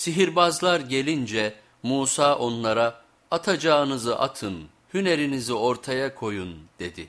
Sihirbazlar gelince Musa onlara atacağınızı atın, hünerinizi ortaya koyun dedi.